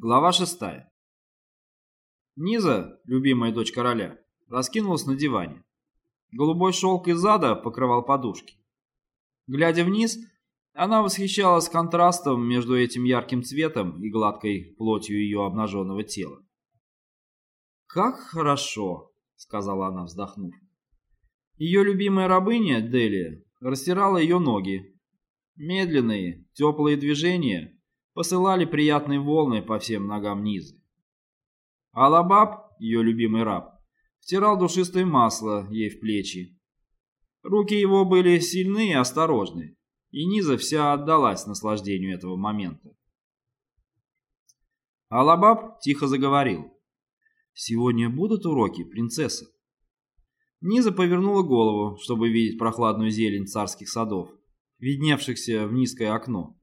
Глава шестая. Низа, любимая дочь короля, раскинулась на диване. Голубой шелк из зада покрывал подушки. Глядя вниз, она восхищалась контрастом между этим ярким цветом и гладкой плотью ее обнаженного тела. «Как хорошо!» — сказала она, вздохнув. Ее любимая рабыня, Делия, растирала ее ноги. Медленные, теплые движения — посылали приятные волны по всем ногам Низы. Алабаб, ее любимый раб, втирал душистое масло ей в плечи. Руки его были сильны и осторожны, и Низа вся отдалась наслаждению этого момента. Алабаб тихо заговорил. «Сегодня будут уроки, принцесса?» Низа повернула голову, чтобы видеть прохладную зелень царских садов, видневшихся в низкое окно.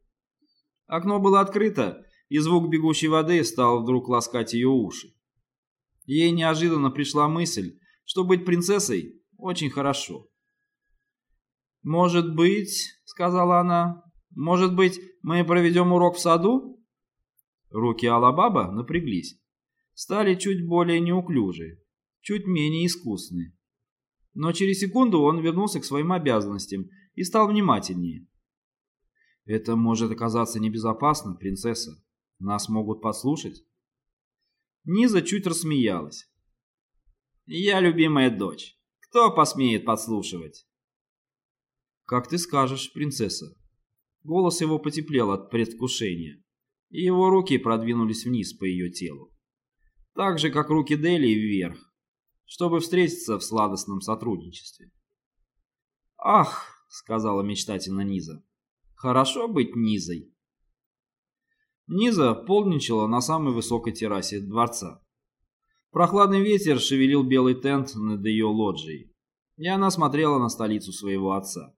Окно было открыто, и звук бегущей воды стал вдруг ласкать ее уши. Ей неожиданно пришла мысль, что быть принцессой очень хорошо. «Может быть, — сказала она, — может быть, мы проведем урок в саду?» Руки Алабаба напряглись, стали чуть более неуклюжие, чуть менее искусные. Но через секунду он вернулся к своим обязанностям и стал внимательнее. Это может оказаться небезопасно, принцесса. Нас могут подслушать. Низа чуть рассмеялась. Я любимая дочь. Кто посмеет подслушивать? Как ты скажешь, принцесса. Голос его потеплел от предвкушения, и его руки продвинулись вниз по ее телу. Так же, как руки Дели вверх, чтобы встретиться в сладостном сотрудничестве. «Ах!» — сказала мечтательно Низа. Хорошо быть Низой. Низа полничала на самой высокой террасе дворца. Прохладный ветер шевелил белый тент над ее лоджией, и она смотрела на столицу своего отца.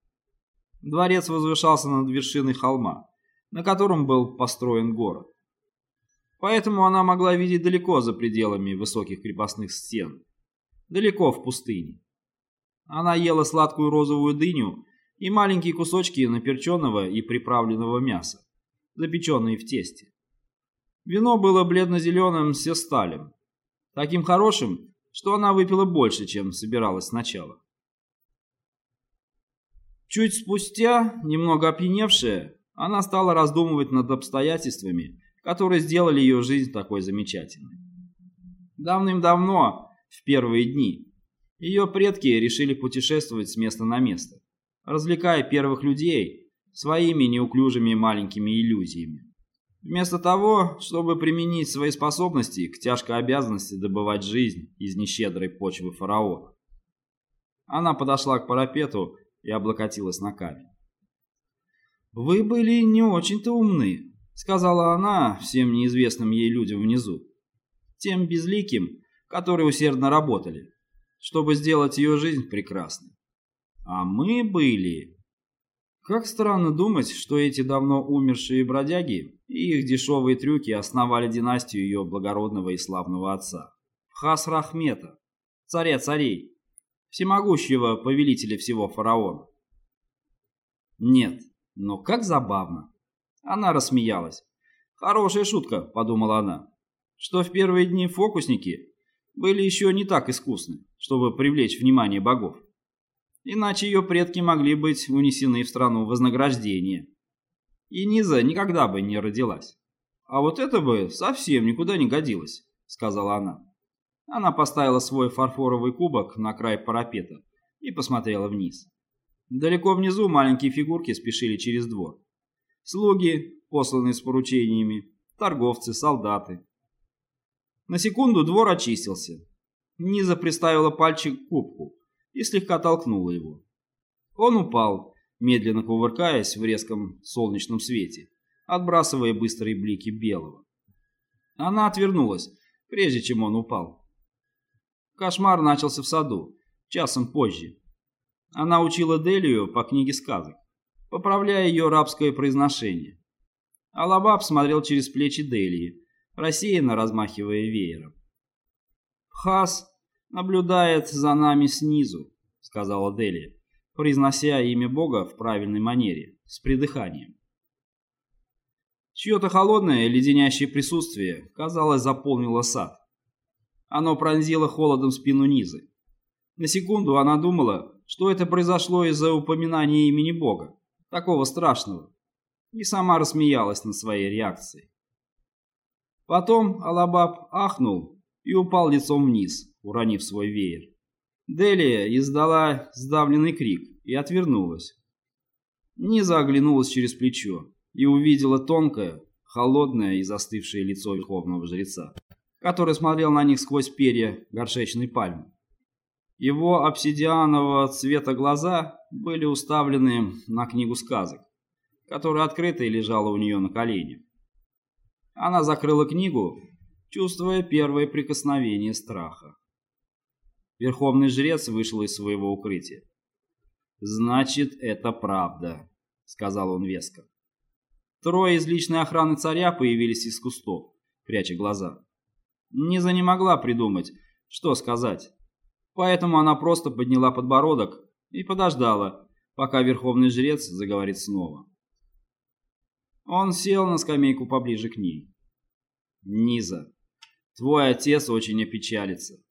Дворец возвышался над вершиной холма, на котором был построен город. Поэтому она могла видеть далеко за пределами высоких крепостных стен, далеко в пустыне. Она ела сладкую розовую дыню и маленькие кусочки наперченного и приправленного мяса, запеченные в тесте. Вино было бледно-зеленым сесталем, таким хорошим, что она выпила больше, чем собиралась сначала. Чуть спустя, немного опьяневшая, она стала раздумывать над обстоятельствами, которые сделали ее жизнь такой замечательной. Давным-давно, в первые дни, ее предки решили путешествовать с места на место развлекая первых людей своими неуклюжими маленькими иллюзиями. Вместо того, чтобы применить свои способности к тяжкой обязанности добывать жизнь из нещедрой почвы фараона. Она подошла к парапету и облокотилась на камень. «Вы были не очень-то умны», — сказала она всем неизвестным ей людям внизу, тем безликим, которые усердно работали, чтобы сделать ее жизнь прекрасной. А мы были... Как странно думать, что эти давно умершие бродяги и их дешевые трюки основали династию ее благородного и славного отца. Хас-Рахмета, царя царей, всемогущего повелителя всего фараона. Нет, но как забавно. Она рассмеялась. Хорошая шутка, подумала она, что в первые дни фокусники были еще не так искусны, чтобы привлечь внимание богов иначе ее предки могли быть унесены в страну вознаграждения. И Низа никогда бы не родилась. А вот это бы совсем никуда не годилось, сказала она. Она поставила свой фарфоровый кубок на край парапета и посмотрела вниз. Далеко внизу маленькие фигурки спешили через двор. Слуги, посланные с поручениями, торговцы, солдаты. На секунду двор очистился. Низа приставила пальчик к кубку и слегка толкнула его. Он упал, медленно кувыркаясь в резком солнечном свете, отбрасывая быстрые блики белого. Она отвернулась, прежде чем он упал. Кошмар начался в саду, часом позже. Она учила Делию по книге сказок, поправляя ее рабское произношение. Алабаб смотрел через плечи Делии, рассеянно размахивая веером. Хас наблюдает за нами снизу», — сказала Дели, произнося имя Бога в правильной манере, с придыханием. Чье-то холодное, леденящее присутствие, казалось, заполнило сад. Оно пронзило холодом спину Низы. На секунду она думала, что это произошло из-за упоминания имени Бога, такого страшного, и сама рассмеялась над своей реакцией. Потом Алабаб ахнул и упал лицом вниз, уронив свой веер. Делия издала сдавленный крик и отвернулась. Низа оглянулась через плечо и увидела тонкое, холодное и застывшее лицо верховного жреца, который смотрел на них сквозь перья горшечной пальмы. Его обсидианового цвета глаза были уставлены на книгу сказок, которая открыта и лежала у нее на коленях. Она закрыла книгу, чувствуя первое прикосновение страха. Верховный жрец вышел из своего укрытия. «Значит, это правда», — сказал он веско. Трое из личной охраны царя появились из кустов, пряча глаза. Низа не могла придумать, что сказать. Поэтому она просто подняла подбородок и подождала, пока верховный жрец заговорит снова. Он сел на скамейку поближе к ней. «Низа, твой отец очень опечалится.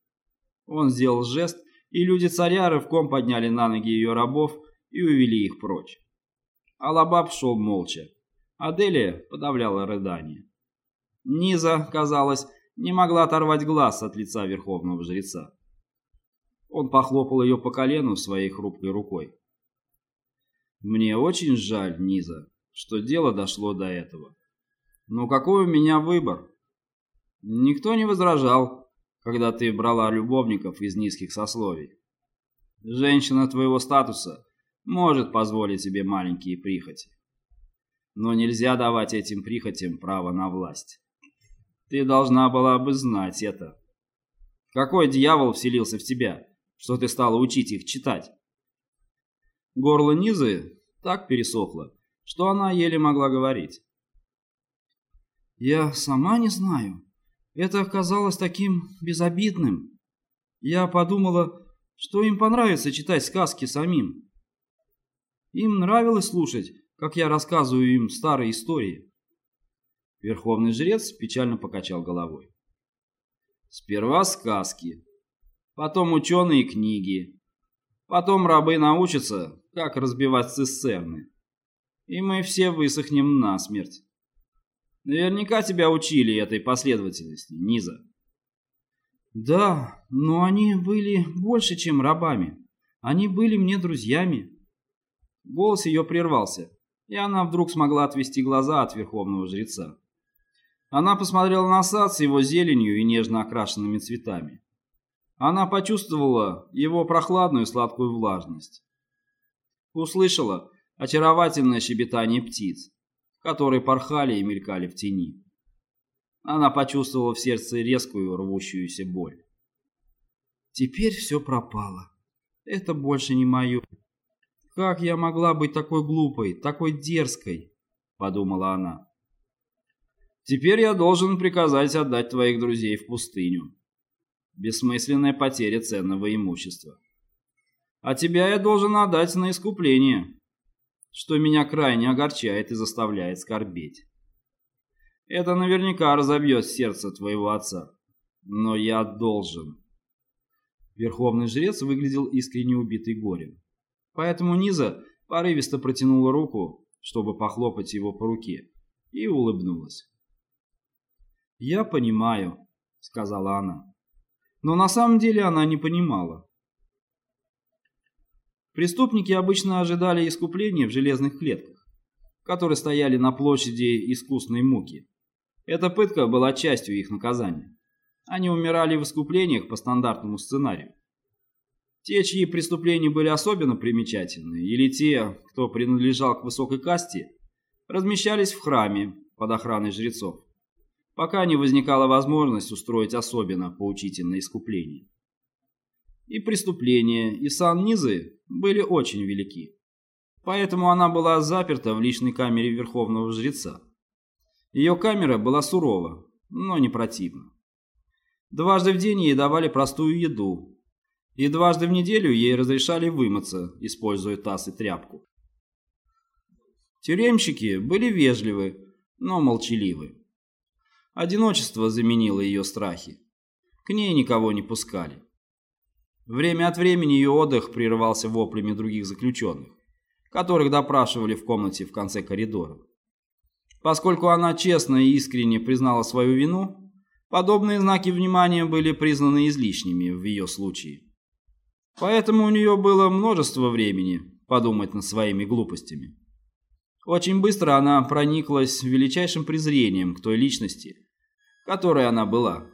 Он сделал жест, и люди царя рывком подняли на ноги ее рабов и увели их прочь. Алабаб шел молча. Аделия подавляла рыдание. Низа, казалось, не могла оторвать глаз от лица верховного жреца. Он похлопал ее по колену своей хрупкой рукой. «Мне очень жаль, Низа, что дело дошло до этого. Но какой у меня выбор?» Никто не возражал, когда ты брала любовников из низких сословий. Женщина твоего статуса может позволить себе маленькие прихоти. Но нельзя давать этим прихотям право на власть. Ты должна была бы знать это. Какой дьявол вселился в тебя, что ты стала учить их читать? Горло Низы так пересохло, что она еле могла говорить. «Я сама не знаю», это оказалось таким безобидным. Я подумала, что им понравится читать сказки самим. Им нравилось слушать, как я рассказываю им старые истории. Верховный жрец печально покачал головой. Сперва сказки, потом ученые книги, потом рабы научатся, как разбивать цистерны. И мы все высохнем насмерть. Наверняка тебя учили этой последовательности, Низа. Да, но они были больше, чем рабами. Они были мне друзьями. Голос ее прервался, и она вдруг смогла отвести глаза от верховного жреца. Она посмотрела на сад с его зеленью и нежно окрашенными цветами. Она почувствовала его прохладную сладкую влажность. Услышала очаровательное щебетание птиц которые порхали и мелькали в тени. Она почувствовала в сердце резкую рвущуюся боль. Теперь все пропало. Это больше не мое. Как я могла быть такой глупой, такой дерзкой? Подумала она. Теперь я должен приказать отдать твоих друзей в пустыню. Бессмысленная потеря ценного имущества. А тебя я должен отдать на искупление что меня крайне огорчает и заставляет скорбеть. Это наверняка разобьет сердце твоего отца, но я должен. Верховный жрец выглядел искренне убитый горем. Поэтому Низа порывисто протянула руку, чтобы похлопать его по руке, и улыбнулась. «Я понимаю», — сказала она. Но на самом деле она не понимала. Преступники обычно ожидали искупления в железных клетках, которые стояли на площади искусной муки. Эта пытка была частью их наказания. Они умирали в искуплениях по стандартному сценарию. Те, чьи преступления были особенно примечательны, или те, кто принадлежал к высокой касте, размещались в храме под охраной жрецов, пока не возникала возможность устроить особенно поучительное искупление. И преступления, и сан Низы были очень велики. Поэтому она была заперта в личной камере Верховного Жреца. Ее камера была сурова, но не противна. Дважды в день ей давали простую еду, и дважды в неделю ей разрешали вымыться, используя таз и тряпку. Тюремщики были вежливы, но молчаливы. Одиночество заменило ее страхи. К ней никого не пускали. Время от времени ее отдых прерывался воплями других заключенных, которых допрашивали в комнате в конце коридора. Поскольку она честно и искренне признала свою вину, подобные знаки внимания были признаны излишними в ее случае. Поэтому у нее было множество времени подумать над своими глупостями. Очень быстро она прониклась величайшим презрением к той личности, которой она была.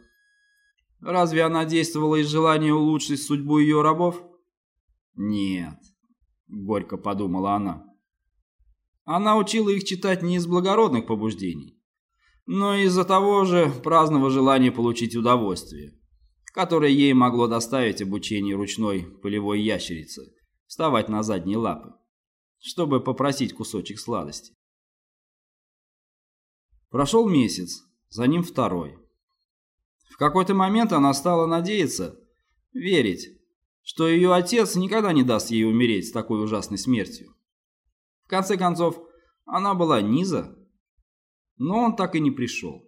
Разве она действовала из желания улучшить судьбу ее рабов? Нет, горько подумала она. Она учила их читать не из благородных побуждений, но из-за того же праздного желания получить удовольствие, которое ей могло доставить обучение ручной полевой ящерицы, вставать на задние лапы, чтобы попросить кусочек сладости. Прошел месяц, за ним второй. В какой-то момент она стала надеяться, верить, что ее отец никогда не даст ей умереть с такой ужасной смертью. В конце концов, она была низа, но он так и не пришел.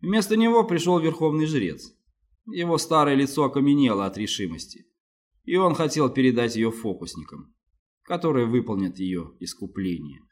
Вместо него пришел верховный жрец. Его старое лицо окаменело от решимости, и он хотел передать ее фокусникам, которые выполнят ее искупление.